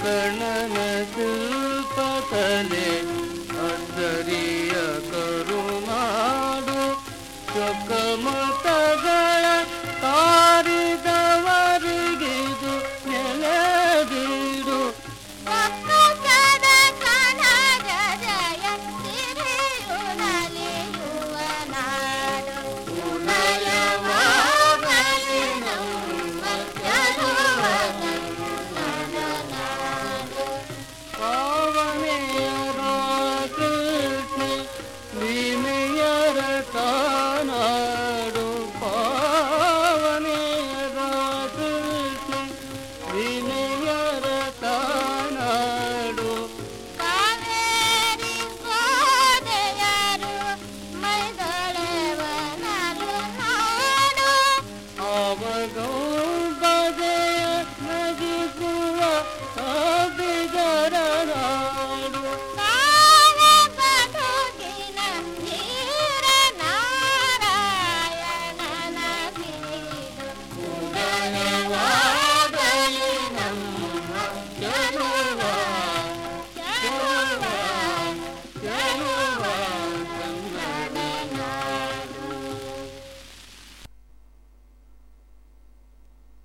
कणनदिल्पतले